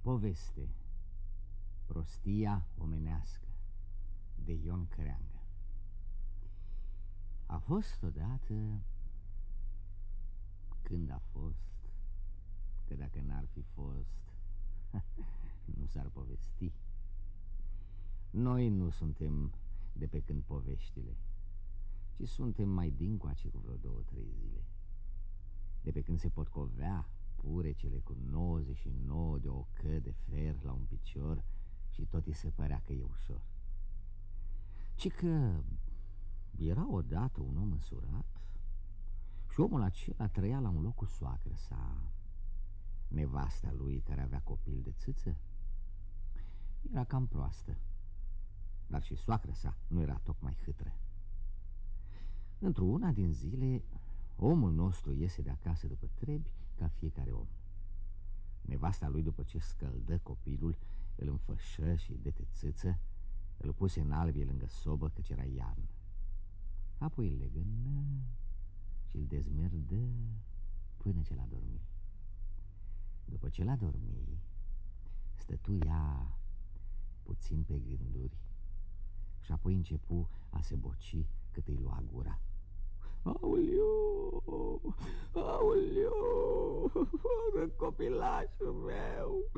Poveste. Prostia omenească. De Ion Creangă. A fost odată când a fost Că dacă n-ar fi fost Nu s-ar povesti. Noi nu suntem de pe când poveștile Ci suntem mai dincoace cu vreo două, trei zile. De pe când se pot covea purecele cu 99 de ocă de fer la un picior și tot îi se părea că e ușor. Ci că era odată un om însurat și omul acela trăia la un loc cu soacră sa. Nevasta lui, care avea copil de țâță, era cam proastă, dar și soacră sa nu era tocmai hâtră. Într-una din zile, omul nostru iese de acasă după trebi ca fiecare om. Nevasta lui, după ce scăldă copilul, îl înfășă și de țâță, îl puse în albie lângă sobă, căci era iarnă. Apoi îl legănă și îl dezmerdă până ce l-a dormit. După ce l-a dormit, stătu ea puțin pe gânduri și apoi începu a se boci cât îi lua gura. Aoleu, aoleu, copilașul meu,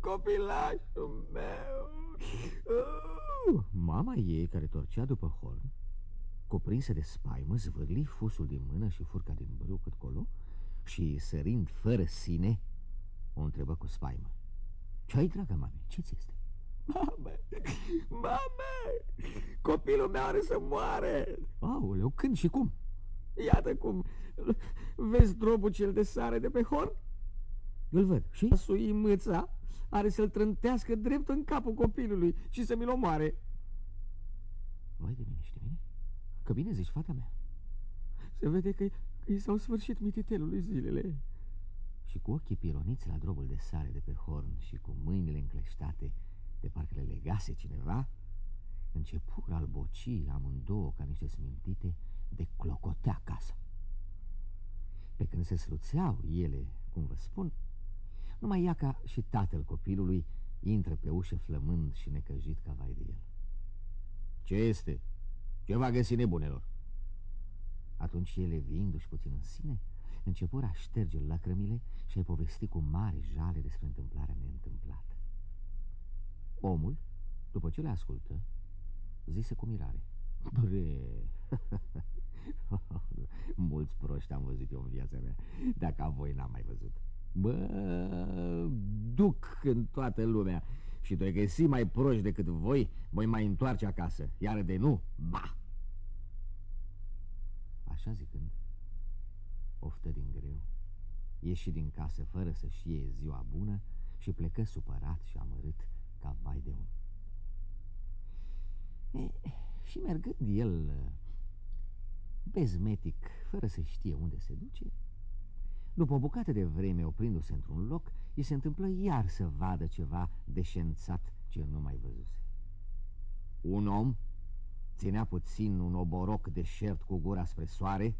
copilașul meu. Mama ei, care torcea după horn, cuprinsă de spaimă, zvârli fusul din mână și furca din brâu cât colo și, sărind fără sine, o întrebă cu spaimă. Ce-ai, dragă mame? Ce-ți este? Mame, mame, copilul meu are să moare. Aoleu, când și cum? Iată cum, vezi drobul cel de sare de pe horn? Îl văd. Și? Sui mâța are să-l trântească drept în capul copilului și să mi-l omoare. Vai de mine și de mine? Că bine zici, fata mea. Se vede că, că i s-au sfârșit mititelului zilele. Și cu ochii pironiți la drobul de sare de pe horn și cu mâinile încleștate, de parcă le legase cineva, începură al bocii amândouă ca niște smintite de clocotea casa. Pe când se sluțeau ele, cum vă spun, numai Iaca și tatăl copilului intră pe ușă flămând și necăjit ca vai de el. Ce este? Ce va găsi nebunelor? Atunci ele, vindu-și puțin în sine, începură a șterge lacrămile și a povesti cu mare jale despre întâmplarea neîntâmplată. Omul, după ce le ascultă, zise cu mirare. Bre, mulți proști am văzut eu în viața mea, dacă a voi n-am mai văzut. Bă, duc în toată lumea și doi găsi mai proști decât voi, voi mai întoarce acasă, iar de nu, ba! Așa zicând, oftă din greu, ieși din casă fără să știe ziua bună și plecă supărat și amărât ca vai de om. E, și mergând el bezmetic, fără să știe unde se duce, după o bucată de vreme, oprindu-se într-un loc, îi se întâmplă iar să vadă ceva deșențat ce nu mai văzuse. Un om ținea puțin un oboroc deșert cu gura spre soare,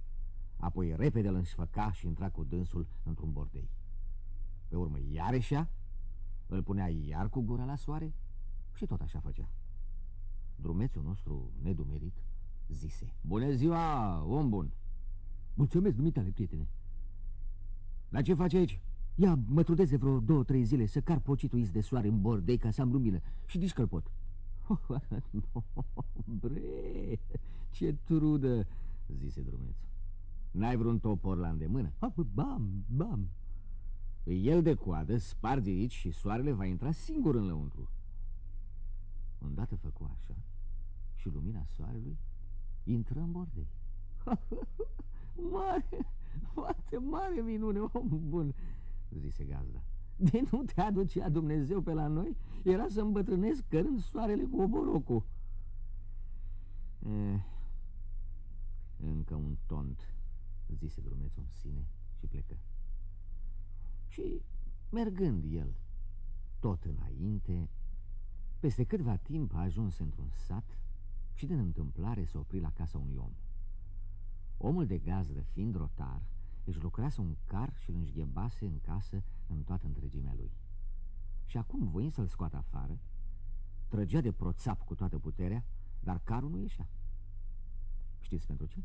apoi repede îl înșfăca și intra cu dânsul într-un bordei. Pe urmă iarășea, îl punea iar cu gura la soare și tot așa făcea. Drumețul nostru, nedumerit, zise Bună ziua, om bun! Mulțumesc, dumitale, prietene! La ce faci aici? Ia, mă trudeze vreo două, trei zile să car pocitul de soare în bordei ca să am lumină și nici că pot. no, bre, ce trudă, zise drumețul. N-ai vreun topor la îndemână? Ha, bam, bam. El de coadă, sparge aici și soarele va intra singur în lăuntru. Îndată făcu așa și lumina soarelui intră în bordei. Mare, foarte mare minune, om bun, zise gazda. De nu te aducea Dumnezeu pe la noi, era să îmbătrânesc cărând soarele cu oborocul. Eh, încă un tont, zise drumețul în sine și plecă. Și mergând el tot înainte, peste câtva timp a ajuns într-un sat și din întâmplare s-a oprit la casa unui om. Omul de gazdă, fiind rotar, își lucrase un car și îl înșghebase în casă în toată întregimea lui. Și acum, voind să-l scoată afară, trăgea de proțap cu toată puterea, dar carul nu ieșea. Știți pentru ce?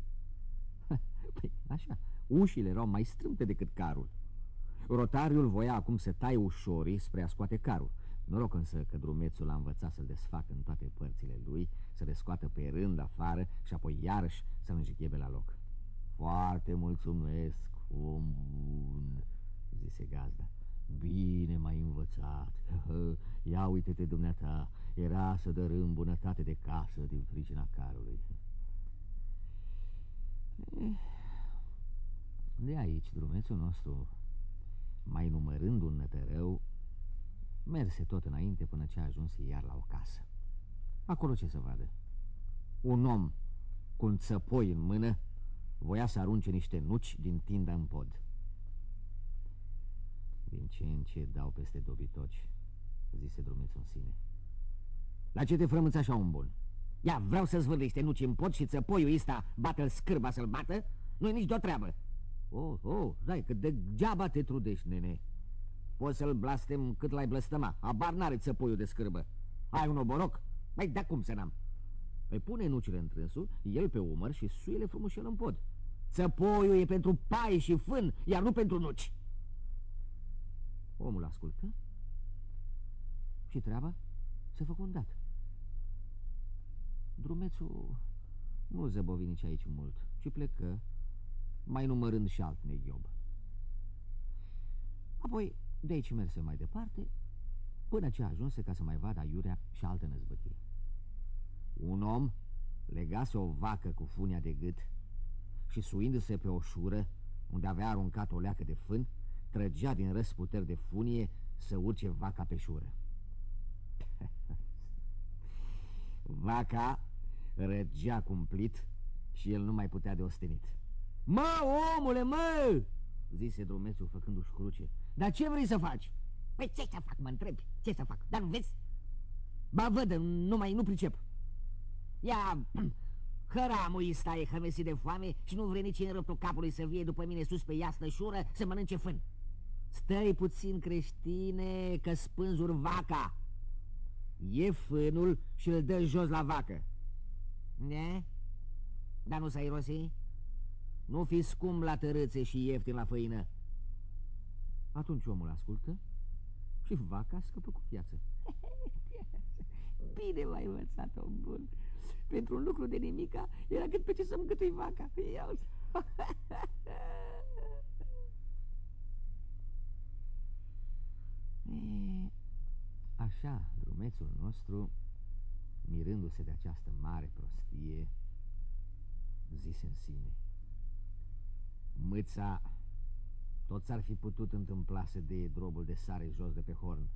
Păi, așa, ușile erau mai strâmte decât carul. Rotariul voia acum să taie ușorii spre a scoate carul. Noroc însă că drumețul a învățat să-l desfacă în toate părțile lui, să le scoată pe rând afară și apoi iarăși să-l înjichebe la loc. Foarte mulțumesc, om bun, zise gazda. Bine m-ai învățat. Ia uite-te, dumneata, era să dărâm bunătate de casă din pricina carului. Eh, de aici, drumețul nostru, mai numărând un nătărău, merse tot înainte până ce a ajuns iar la o casă. Acolo ce să vadă? Un om cu un țăpoi în mână voia să arunce niște nuci din tinda în pod. Din ce în ce dau peste dobitoci, zise drumețul în sine. La ce te frămânți așa, un bun? Ia, vreau să zvârlește nuci în pod și țăpoiul ăsta bată-l scârba să-l bată? Nu-i nici de-o treabă. Oh, oh, dai, că degeaba te trudești, nene. Poți să-l blastem cât l-ai blăstăma. Abar n-are țăpoiul de scârbă. Ai un oboroc? Păi, de cum să n-am? Păi pune nucile în trânsul, el pe umăr și suile frumușel în pod. Țăpoiul e pentru pai și fân, iar nu pentru nuci. Omul ascultă și treaba se făcu dat. Drumețul nu zăbovi nici aici mult și plecă, mai numărând și alt neghiob. Apoi de aici merse mai departe, până ce ajunse ca să mai vadă aiurea și alte năzbătiri. Un om legase o vacă cu funia de gât și suindu-se pe o șură, unde avea aruncat o leacă de fân, trăgea din răsputeri de funie să urce vaca pe șură. vaca răgea cumplit și el nu mai putea de ostenit. Mă, omule, mă! zise drumețul făcându-și cruce. Dar ce vrei să faci? Păi ce să fac, mă întrebi? Ce să fac? Dar nu vezi? Ba văd, nu mai nu pricep. Ia, hăramul ăsta e hămesit de foame și nu vrea nici în râptul capului să vie după mine sus pe iasnă șură să mănânce fân. Stai puțin, creștine, că spânzuri vaca. E fânul și îl dă jos la vacă. Ne? Dar nu s-ai rosi? Nu fi scump la tărâțe și ieftin la făină. Atunci omul ascultă și vaca scăpă cu viață. Bine m-ai învățat, om bun. Pentru un lucru de nimica era cât pe ce să-mi gătui vaca. Ia e, așa, drumețul nostru, mirându-se de această mare prostie, zise în sine. Mâța tot s-ar fi putut întâmpla să dea drobul de sare jos de pe horn.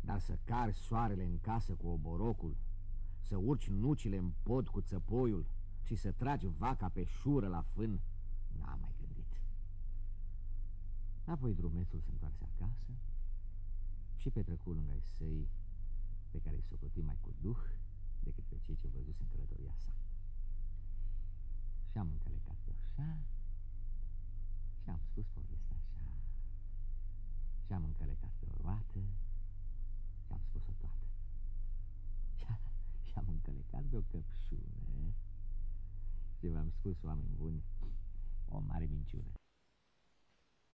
Dar să cari soarele în casă cu oborocul, să urci nucile în pod cu țăpoiul și să tragi vaca pe șură la fân, n-am mai gândit. Apoi drumețul se întoarse acasă și petrecu lângă săi pe care îi socoti mai cu duh decât pe cei ce văzuse în călătoria sa. Și-am încălecat pe așa și am spus povestea așa. Și am încălecat pe o roată și am spus-o toată. Și am încălecat pe o căpșună și v-am spus, oameni buni, o mare minciună.